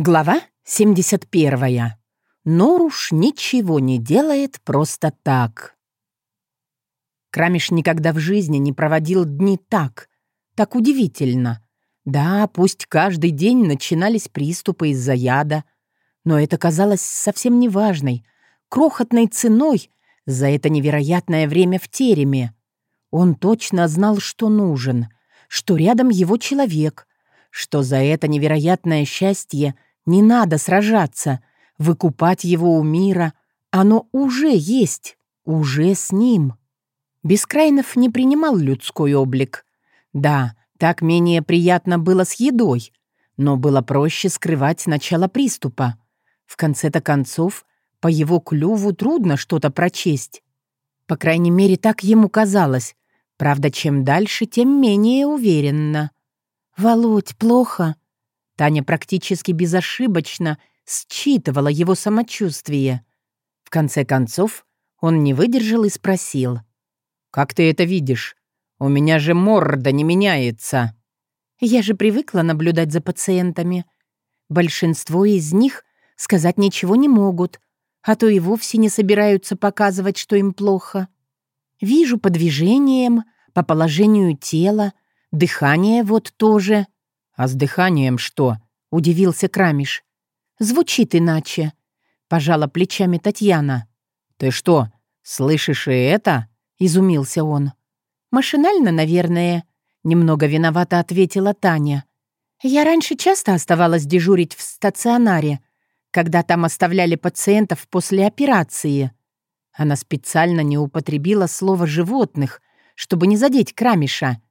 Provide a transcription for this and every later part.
Глава 71. Норуш ничего не делает просто так. Крамиш никогда в жизни не проводил дни так. Так удивительно. Да, пусть каждый день начинались приступы из-за яда, но это казалось совсем неважной, крохотной ценой за это невероятное время в тереме. Он точно знал, что нужен, что рядом его человек, что за это невероятное счастье — не надо сражаться, выкупать его у мира. Оно уже есть, уже с ним. Бескрайнов не принимал людской облик. Да, так менее приятно было с едой, но было проще скрывать начало приступа. В конце-то концов, по его клюву трудно что-то прочесть. По крайней мере, так ему казалось. Правда, чем дальше, тем менее уверенно. «Володь, плохо?» Таня практически безошибочно считывала его самочувствие. В конце концов, он не выдержал и спросил. «Как ты это видишь? У меня же морда не меняется». «Я же привыкла наблюдать за пациентами. Большинство из них сказать ничего не могут, а то и вовсе не собираются показывать, что им плохо. Вижу по движениям, по положению тела, дыхание вот тоже». «А с дыханием что?» — удивился Крамиш. «Звучит иначе», — пожала плечами Татьяна. «Ты что, слышишь и это?» — изумился он. «Машинально, наверное», — немного виновато ответила Таня. «Я раньше часто оставалась дежурить в стационаре, когда там оставляли пациентов после операции». Она специально не употребила слово «животных», чтобы не задеть Крамиша.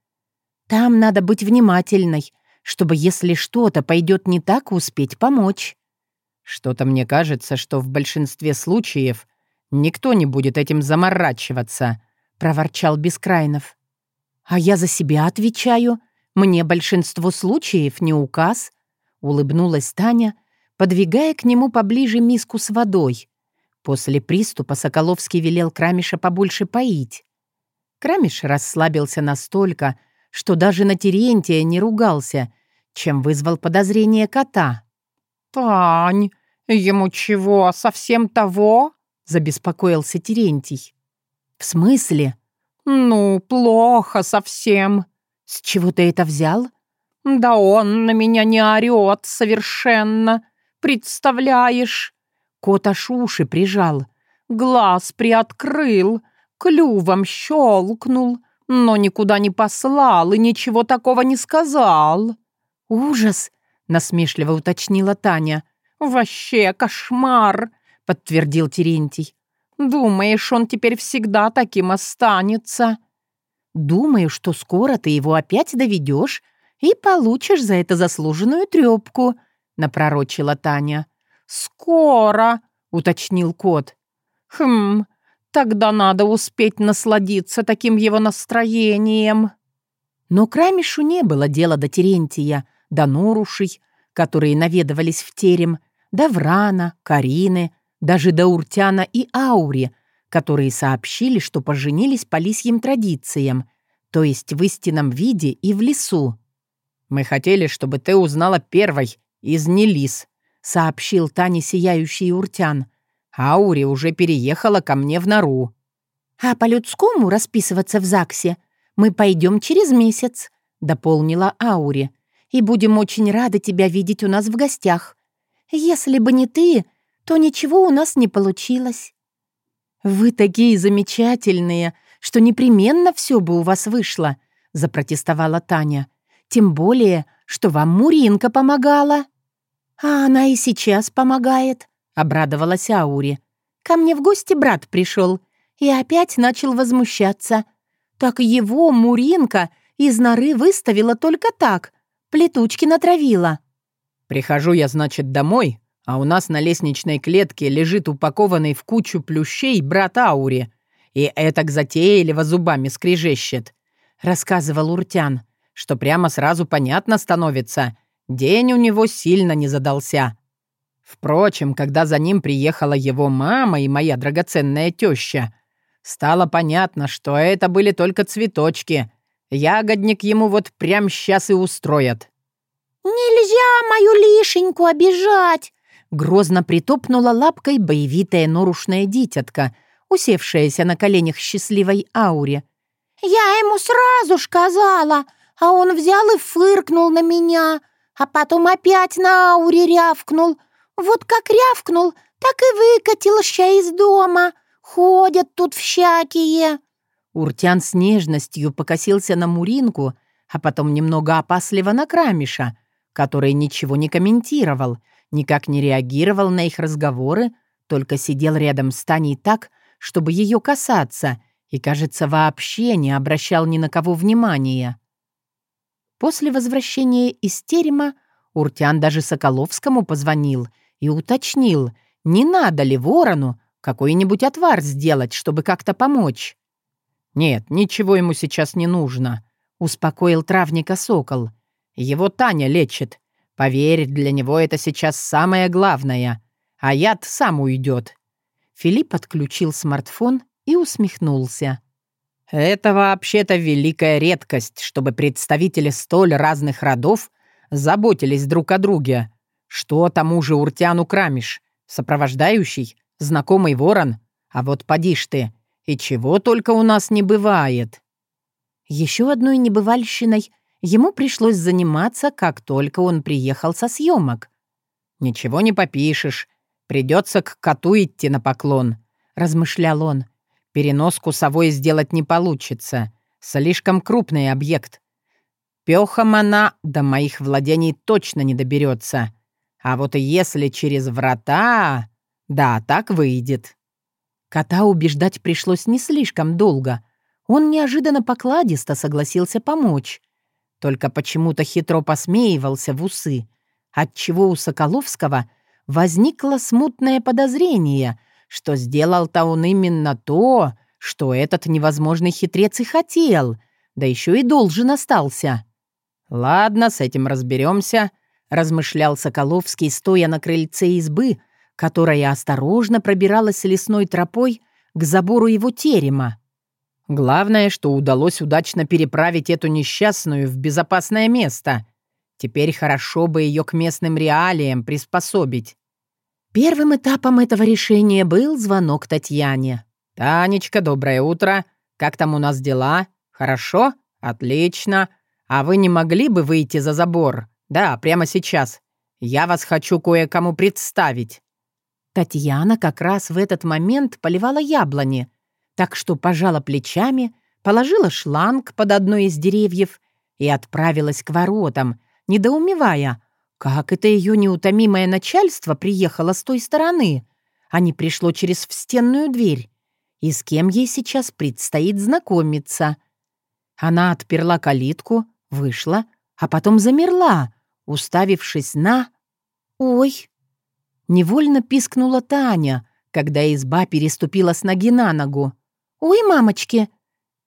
«Там надо быть внимательной, чтобы, если что-то пойдет не так, успеть помочь. Что-то мне кажется, что в большинстве случаев никто не будет этим заморачиваться, проворчал Бескрайнов. А я за себя отвечаю. Мне большинство случаев не указ, улыбнулась Таня, подвигая к нему поближе миску с водой. После приступа Соколовский велел Крамиша побольше поить. Крамиш расслабился настолько, что даже на Терентия не ругался, чем вызвал подозрение кота. «Тань, ему чего, совсем того?» — забеспокоился Терентий. «В смысле?» «Ну, плохо совсем». «С чего ты это взял?» «Да он на меня не орёт совершенно. Представляешь?» Кот аж уши прижал. Глаз приоткрыл, клювом щелкнул, но никуда не послал и ничего такого не сказал. «Ужас!» — насмешливо уточнила Таня. «Вообще кошмар!» — подтвердил Терентий. «Думаешь, он теперь всегда таким останется?» «Думаю, что скоро ты его опять доведешь и получишь за это заслуженную трёпку», — напророчила Таня. «Скоро», — уточнил кот. «Хм, тогда надо успеть насладиться таким его настроением». Но Крамишу не было дела до Терентия — до Норушей, которые наведывались в терем, до Врана, Карины, даже до Уртяна и Аури, которые сообщили, что поженились по лисьим традициям, то есть в истинном виде и в лесу. «Мы хотели, чтобы ты узнала первой из Нелис», — сообщил Тане сияющий Уртян. «Аури уже переехала ко мне в нору». «А по-людскому расписываться в ЗАГСе мы пойдем через месяц», — дополнила Аури и будем очень рады тебя видеть у нас в гостях. Если бы не ты, то ничего у нас не получилось». «Вы такие замечательные, что непременно все бы у вас вышло», — запротестовала Таня. «Тем более, что вам Муринка помогала». «А она и сейчас помогает», — обрадовалась Аури. «Ко мне в гости брат пришел и опять начал возмущаться. Так его Муринка из норы выставила только так, Плетучки натравила». «Прихожу я, значит, домой, а у нас на лестничной клетке лежит упакованный в кучу плющей брат Аури, и этак затеяливо зубами скрежещет», — рассказывал Уртян, что прямо сразу понятно становится, день у него сильно не задался. Впрочем, когда за ним приехала его мама и моя драгоценная теща, стало понятно, что это были только цветочки — Ягодник ему вот прям сейчас и устроят». «Нельзя мою лишеньку обижать!» Грозно притопнула лапкой боевитая норушная дитятка, усевшаяся на коленях счастливой ауре. «Я ему сразу ж сказала, а он взял и фыркнул на меня, а потом опять на ауре рявкнул. Вот как рявкнул, так и выкатил ща из дома. Ходят тут всякие». Уртян с нежностью покосился на Муринку, а потом немного опасливо на Крамиша, который ничего не комментировал, никак не реагировал на их разговоры, только сидел рядом с Таней так, чтобы ее касаться, и, кажется, вообще не обращал ни на кого внимания. После возвращения из терема Уртян даже Соколовскому позвонил и уточнил, не надо ли ворону какой-нибудь отвар сделать, чтобы как-то помочь. «Нет, ничего ему сейчас не нужно», — успокоил травника Сокол. «Его Таня лечит. Поверь, для него это сейчас самое главное. А яд сам уйдет». Филипп отключил смартфон и усмехнулся. «Это вообще-то великая редкость, чтобы представители столь разных родов заботились друг о друге. Что тому же Уртяну Крамиш? Сопровождающий? Знакомый ворон? А вот поди ж ты, и чего только у нас не бывает». Еще одной небывальщиной ему пришлось заниматься, как только он приехал со съемок. «Ничего не попишешь. Придется к коту идти на поклон», — размышлял он. «Переноску совой сделать не получится. Слишком крупный объект. Пёхом она до моих владений точно не доберется. А вот если через врата... Да, так выйдет». Кота убеждать пришлось не слишком долго. Он неожиданно покладисто согласился помочь. Только почему-то хитро посмеивался в усы, отчего у Соколовского возникло смутное подозрение, что сделал-то он именно то, что этот невозможный хитрец и хотел, да еще и должен остался. «Ладно, с этим разберемся», — размышлял Соколовский, стоя на крыльце избы, которая осторожно пробиралась лесной тропой к забору его терема. Главное, что удалось удачно переправить эту несчастную в безопасное место. Теперь хорошо бы ее к местным реалиям приспособить. Первым этапом этого решения был звонок Татьяне. «Танечка, доброе утро. Как там у нас дела? Хорошо? Отлично. А вы не могли бы выйти за забор? Да, прямо сейчас. Я вас хочу кое-кому представить». Татьяна как раз в этот момент поливала яблони — так что пожала плечами, положила шланг под одно из деревьев и отправилась к воротам, недоумевая, как это ее неутомимое начальство приехало с той стороны, а не пришло через встенную дверь, и с кем ей сейчас предстоит знакомиться. Она отперла калитку, вышла, а потом замерла, уставившись на... «Ой!» Невольно пискнула Таня, когда изба переступила с ноги на ногу. «Ой, мамочки!»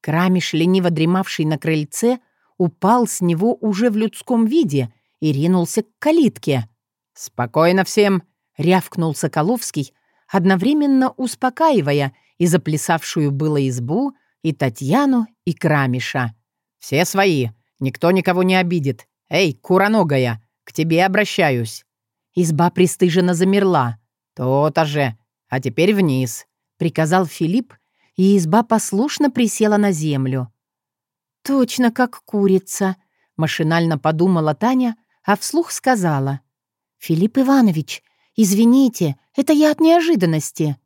Крамиш, лениво дремавший на крыльце, упал с него уже в людском виде и ринулся к калитке. «Спокойно всем!» — рявкнул Соколовский, одновременно успокаивая и заплясавшую было избу, и Татьяну, и Крамиша. «Все свои, никто никого не обидит. Эй, куроногая, к тебе обращаюсь!» Изба пристыженно замерла. «То-то же! А теперь вниз!» — приказал Филипп, и изба послушно присела на землю. «Точно как курица», — машинально подумала Таня, а вслух сказала. «Филипп Иванович, извините, это я от неожиданности».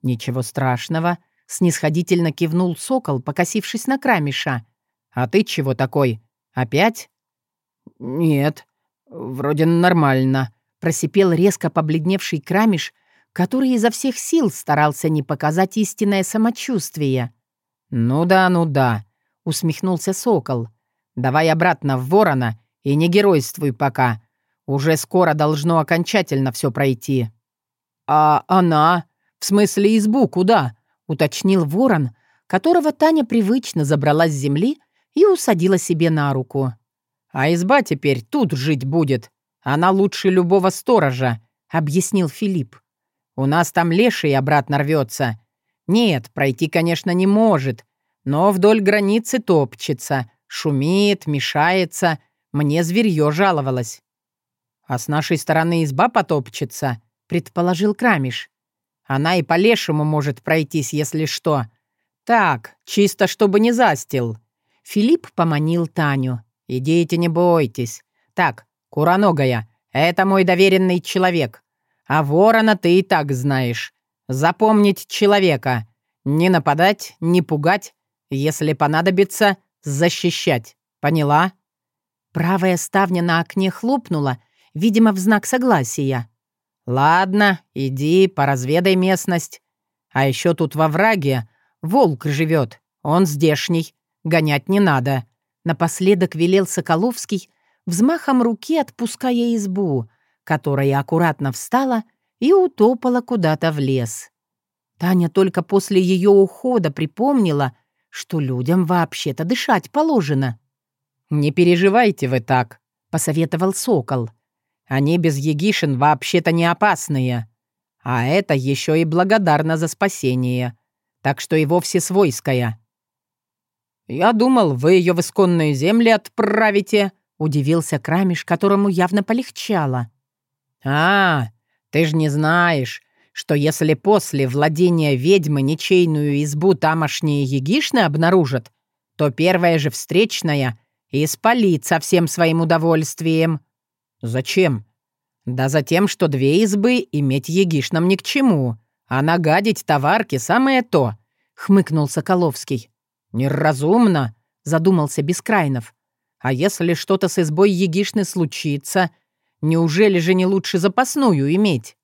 «Ничего страшного», — снисходительно кивнул сокол, покосившись на крамиша. «А ты чего такой? Опять?» «Нет, вроде нормально», — просипел резко побледневший крамиш, который изо всех сил старался не показать истинное самочувствие. «Ну да, ну да», — усмехнулся сокол. «Давай обратно в ворона и не геройствуй пока. Уже скоро должно окончательно все пройти». «А она? В смысле избу куда?» — уточнил ворон, которого Таня привычно забрала с земли и усадила себе на руку. «А изба теперь тут жить будет. Она лучше любого сторожа», — объяснил Филипп. У нас там леший обратно рвется. Нет, пройти, конечно, не может, но вдоль границы топчется, шумит, мешается. Мне зверье жаловалось. а с нашей стороны изба потопчется», — предположил Крамиш. «Она и по лешему может пройтись, если что. Так, чисто чтобы не застил». Филипп поманил Таню. «Идите, не бойтесь. Так, Куроногая, это мой доверенный человек. А ворона ты и так знаешь. Запомнить человека. Не нападать, не пугать. Если понадобится, защищать. Поняла?» Правая ставня на окне хлопнула, видимо, в знак согласия. «Ладно, иди, поразведай местность. А еще тут во враге волк живет. Он здешний. Гонять не надо». Напоследок велел Соколовский, взмахом руки отпуская избу, которая аккуратно встала и утопала куда-то в лес. Таня только после ее ухода припомнила, что людям вообще-то дышать положено. «Не переживайте вы так», — посоветовал Сокол. «Они без Егишин вообще-то не опасные. А это еще и благодарна за спасение. Так что и вовсе свойская». «Я думал, вы ее в исконные земли отправите», — удивился Крамиш, которому явно полегчало. «А, ты ж не знаешь, что если после владения ведьмы ничейную избу тамошние егишны обнаружат, то первая же встречная и спалит со всем своим удовольствием». «Зачем?» «Да за тем, что две избы иметь егишнам ни к чему, а нагадить товарки самое то», — хмыкнул Соколовский. «Неразумно», — задумался Бескрайнов. «А если что-то с избой егишны случится, неужели же не лучше запасную иметь?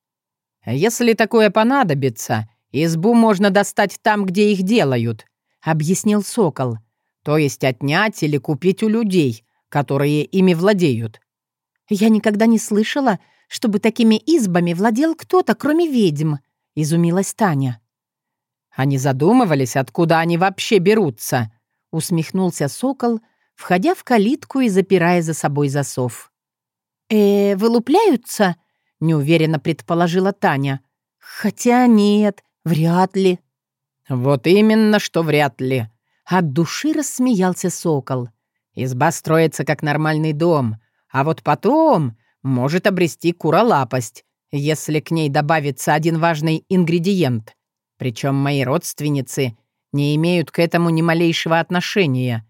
Если такое понадобится, избу можно достать там, где их делают», — объяснил Сокол. То есть отнять или купить у людей, которые ими владеют. «Я никогда не слышала, чтобы такими избами владел кто-то, кроме ведьм», — изумилась Таня. «Они задумывались, откуда они вообще берутся», — усмехнулся сокол, входя в калитку и запирая за собой засов. «Э, вылупляются?» — неуверенно предположила Таня. «Хотя нет, вряд ли». «Вот именно, что вряд ли», от души рассмеялся сокол. «Изба строится как нормальный дом, а вот потом может обрести куролапость, если к ней добавится один важный ингредиент. Причем мои родственницы не имеют к этому ни малейшего отношения.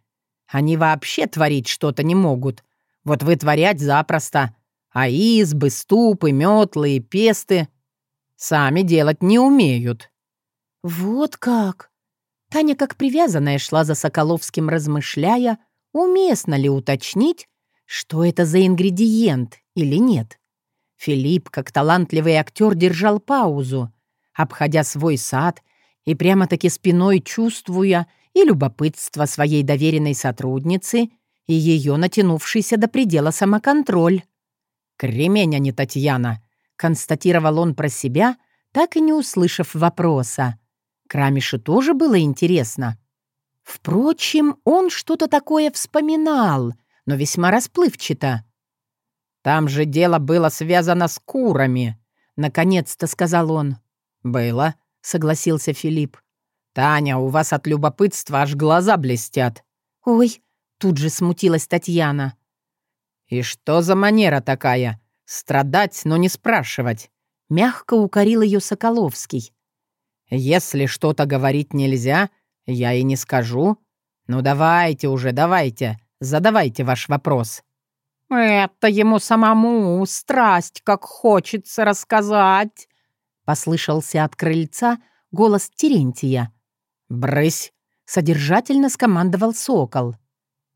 Они вообще творить что-то не могут. Вот вытворять запросто. А избы, ступы, метлы и песты сами делать не умеют». «Вот как!» Таня, как привязанная, шла за Соколовским, размышляя, уместно ли уточнить, что это за ингредиент или нет. Филипп, как талантливый актер, держал паузу, обходя свой сад и прямо-таки спиной чувствуя и любопытство своей доверенной сотрудницы, и ее натянувшийся до предела самоконтроль. «Кремень, а не Татьяна», — констатировал он про себя, так и не услышав вопроса. Крамишу тоже было интересно. Впрочем, он что-то такое вспоминал, но весьма расплывчато. «Там же дело было связано с курами», — наконец-то сказал он. «Было», — согласился Филипп. «Таня, у вас от любопытства аж глаза блестят». «Ой», — тут же смутилась Татьяна. «И что за манера такая? Страдать, но не спрашивать?» Мягко укорил ее Соколовский. Если что-то говорить нельзя, я и не скажу. Ну давайте уже, давайте, задавайте ваш вопрос». «Это ему самому страсть, как хочется рассказать», — послышался от крыльца голос Терентия. «Брысь!» — содержательно скомандовал сокол.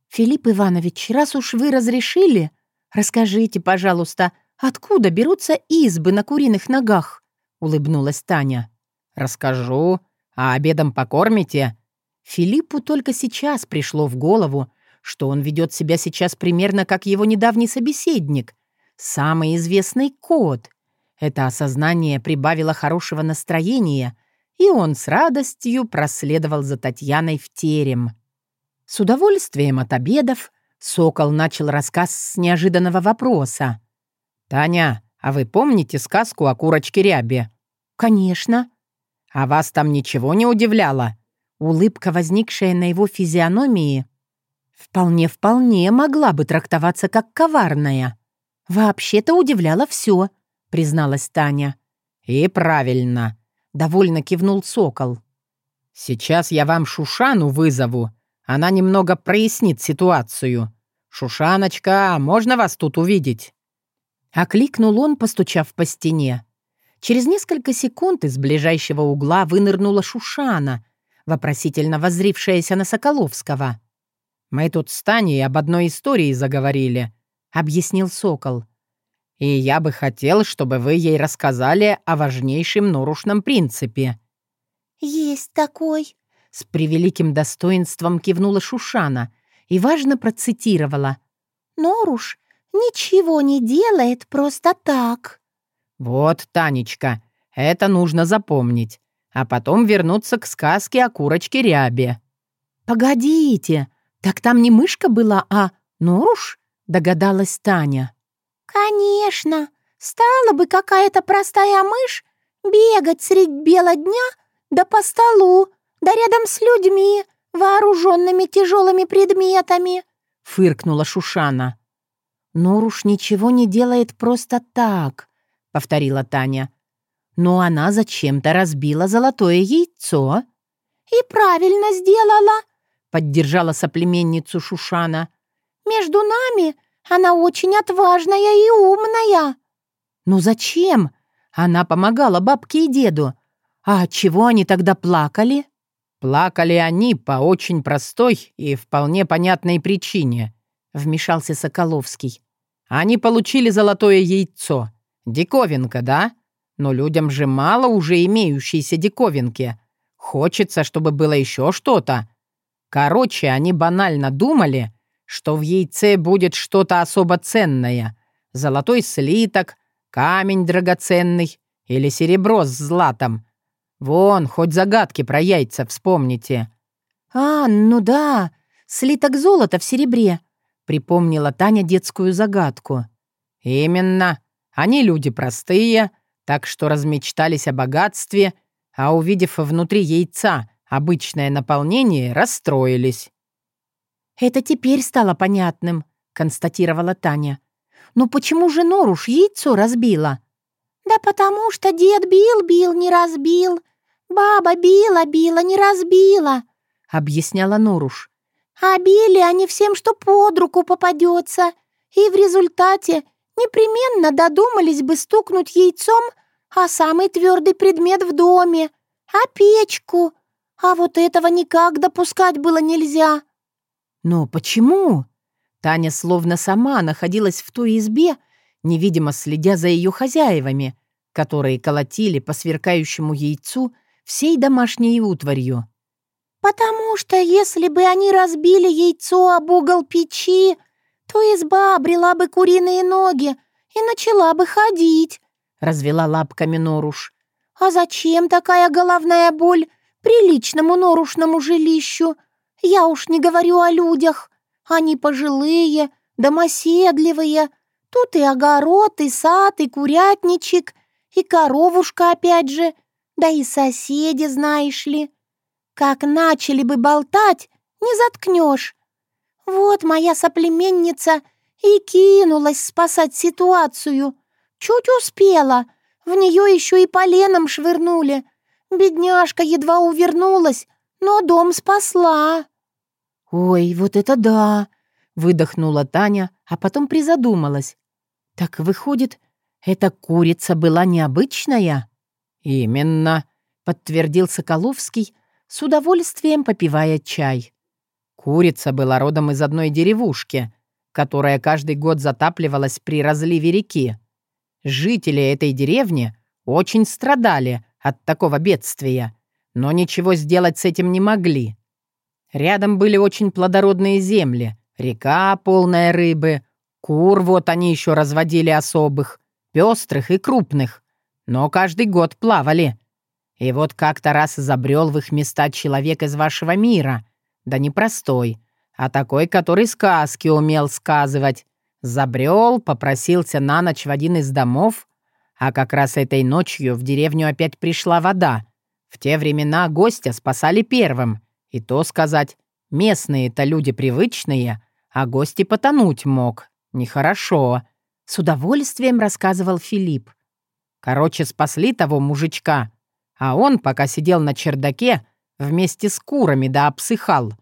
«Филипп Иванович, раз уж вы разрешили, расскажите, пожалуйста, откуда берутся избы на куриных ногах?» — улыбнулась Таня. «Расскажу. А обедом покормите?» Филиппу только сейчас пришло в голову, что он ведет себя сейчас примерно как его недавний собеседник, самый известный кот. Это осознание прибавило хорошего настроения, и он с радостью проследовал за Татьяной в терем. С удовольствием от обедов Сокол начал рассказ с неожиданного вопроса. «Таня, а вы помните сказку о курочке Рябе?» «Конечно», «А вас там ничего не удивляло?» Улыбка, возникшая на его физиономии, вполне-вполне могла бы трактоваться как коварная. «Вообще-то удивляло все», — призналась Таня. «И правильно», — довольно кивнул Сокол. «Сейчас я вам Шушану вызову. Она немного прояснит ситуацию. Шушаночка, можно вас тут увидеть?» Окликнул он, постучав по стене. Через несколько секунд из ближайшего угла вынырнула Шушана, вопросительно воззрившаяся на Соколовского. «Мы тут с Таней об одной истории заговорили», — объяснил Сокол. «И я бы хотел, чтобы вы ей рассказали о важнейшем нарушном принципе». «Есть такой», — с превеликим достоинством кивнула Шушана и важно процитировала. «Норуш ничего не делает просто так». «Вот, Танечка, это нужно запомнить, а потом вернуться к сказке о курочке Рябе». «Погодите, так там не мышка была, а Норуш?» — догадалась Таня. «Конечно, стала бы какая-то простая мышь бегать средь бела дня да по столу, да рядом с людьми, вооруженными тяжелыми предметами», — фыркнула Шушана. «Норуш ничего не делает просто так», — повторила Таня. «Но она зачем-то разбила золотое яйцо». «И правильно сделала», — поддержала соплеменницу Шушана. «Между нами она очень отважная и умная». «Ну зачем?» Она помогала бабке и деду. «А чего они тогда плакали?» «Плакали они по очень простой и вполне понятной причине», — вмешался Соколовский. «Они получили золотое яйцо. Диковинка, да? Но людям же мало уже имеющейся диковинки. Хочется, чтобы было еще что-то. Короче, они банально думали, что в яйце будет что-то особо ценное. Золотой слиток, камень драгоценный или серебро с златом. Вон, хоть загадки про яйца вспомните». «А, ну да, слиток золота в серебре», — припомнила Таня детскую загадку. «Именно. Они люди простые, так что размечтались о богатстве, а увидев внутри яйца обычное наполнение, расстроились». «Это теперь стало понятным», — констатировала Таня. «Но почему же Норуш яйцо разбила?» «Да потому что дед бил-бил, не разбил. Баба била-била, не разбила», — объясняла Норуш. «А били они всем, что под руку попадется, и в результате непременно додумались бы стукнуть яйцом а самый твердый предмет в доме, а печку. А вот этого никак допускать было нельзя». «Но почему?» Таня словно сама находилась в той избе, невидимо следя за ее хозяевами, которые колотили по сверкающему яйцу всей домашней утварью. «Потому что если бы они разбили яйцо об угол печи, то изба обрела бы куриные ноги и начала бы ходить», — развела лапками Норуш. «А зачем такая головная боль приличному норушному жилищу? Я уж не говорю о людях. Они пожилые, домоседливые, Тут и огород, и сад, и курятничек, и коровушка опять же, да и соседи, знаешь ли. Как начали бы болтать, не заткнешь. Вот моя соплеменница и кинулась спасать ситуацию. Чуть успела, в нее еще и поленом швырнули. Бедняжка едва увернулась, но дом спасла. «Ой, вот это да!» — выдохнула Таня, а потом призадумалась. «Так выходит, эта курица была необычная?» «Именно», — подтвердил Соколовский, с удовольствием попивая чай. Курица была родом из одной деревушки, которая каждый год затапливалась при разливе реки. Жители этой деревни очень страдали от такого бедствия, но ничего сделать с этим не могли. Рядом были очень плодородные земли, река, полная рыбы, Кур вот они еще разводили особых, пестрых и крупных, но каждый год плавали. И вот как-то раз забрел в их места человек из вашего мира, да не простой, а такой, который сказки умел сказывать. Забрел, попросился на ночь в один из домов, а как раз этой ночью в деревню опять пришла вода. В те времена гостя спасали первым, и то сказать, местные-то люди привычные, а гости потонуть мог. Нехорошо. С удовольствием рассказывал Филипп. Короче, спасли того мужичка, а он, пока сидел на чердаке, вместе с курами да обсыхал.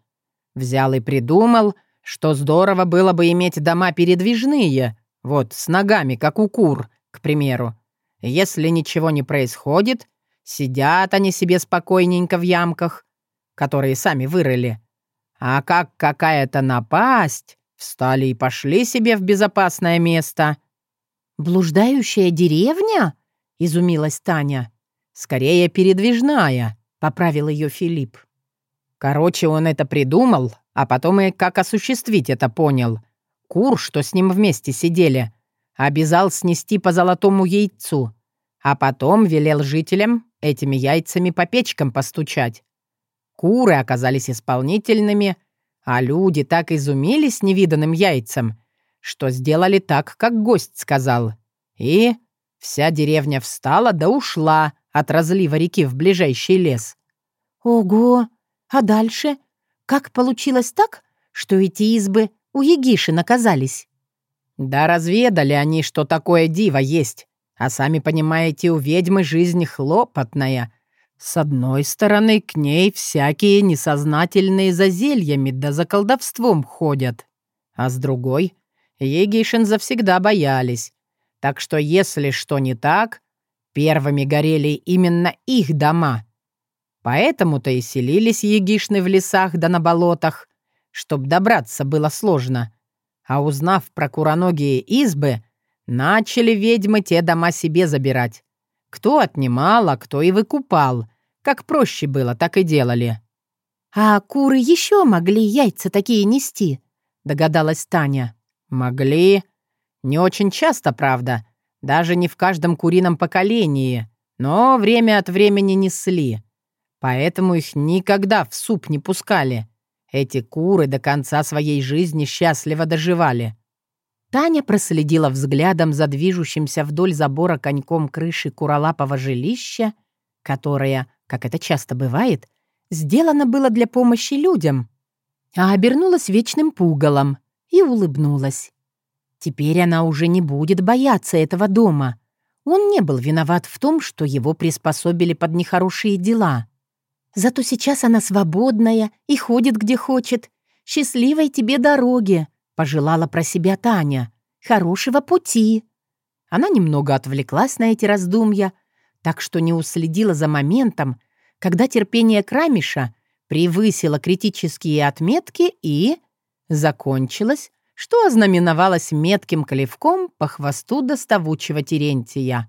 Взял и придумал, что здорово было бы иметь дома передвижные, вот, с ногами, как у кур, к примеру. Если ничего не происходит, сидят они себе спокойненько в ямках, которые сами вырыли. А как какая-то напасть, встали и пошли себе в безопасное место. «Блуждающая деревня?» — изумилась Таня. «Скорее передвижная», — поправил ее Филипп. Короче, он это придумал, а потом и как осуществить это понял. Кур, что с ним вместе сидели, обязал снести по золотому яйцу, а потом велел жителям этими яйцами по печкам постучать. Куры оказались исполнительными, а люди так изумились невиданным яйцам, что сделали так, как гость сказал. И вся деревня встала да ушла от разлива реки в ближайший лес. «Ого! А дальше? Как получилось так, что эти избы у Егишин оказались? Да разведали они, что такое диво есть. А сами понимаете, у ведьмы жизнь хлопотная. С одной стороны, к ней всякие несознательные за зельями да за колдовством ходят. А с другой, Егишин завсегда боялись. Так что если что не так, первыми горели именно их дома — Поэтому-то и селились егишны в лесах да на болотах, чтоб добраться было сложно. А узнав про куроногие избы, начали ведьмы те дома себе забирать. Кто отнимал, а кто и выкупал. Как проще было, так и делали. «А куры еще могли яйца такие нести?» — догадалась Таня. «Могли. Не очень часто, правда. Даже не в каждом курином поколении. Но время от времени несли. Поэтому их никогда в суп не пускали. Эти куры до конца своей жизни счастливо доживали. Таня проследила взглядом за движущимся вдоль забора коньком крыши куролапого жилища, которое, как это часто бывает, сделано было для помощи людям, а обернулась вечным пугалом и улыбнулась. Теперь она уже не будет бояться этого дома. Он не был виноват в том, что его приспособили под нехорошие дела. Зато сейчас она свободная и ходит где хочет. Счастливой тебе дороги, пожелала про себя Таня. Хорошего пути. Она немного отвлеклась на эти раздумья, так что не уследила за моментом, когда терпение Крамиша превысило критические отметки и закончилось, что ознаменовалось метким клевком по хвосту доставучего Терентия.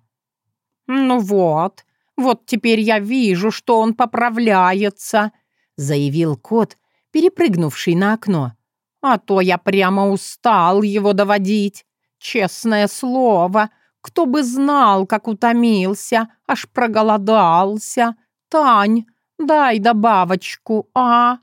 «Ну вот, вот теперь я вижу, что он поправляется», — заявил кот, перепрыгнувший на окно. «А то я прямо устал его доводить. Честное слово, кто бы знал, как утомился, аж проголодался. Тань, дай добавочку, а?»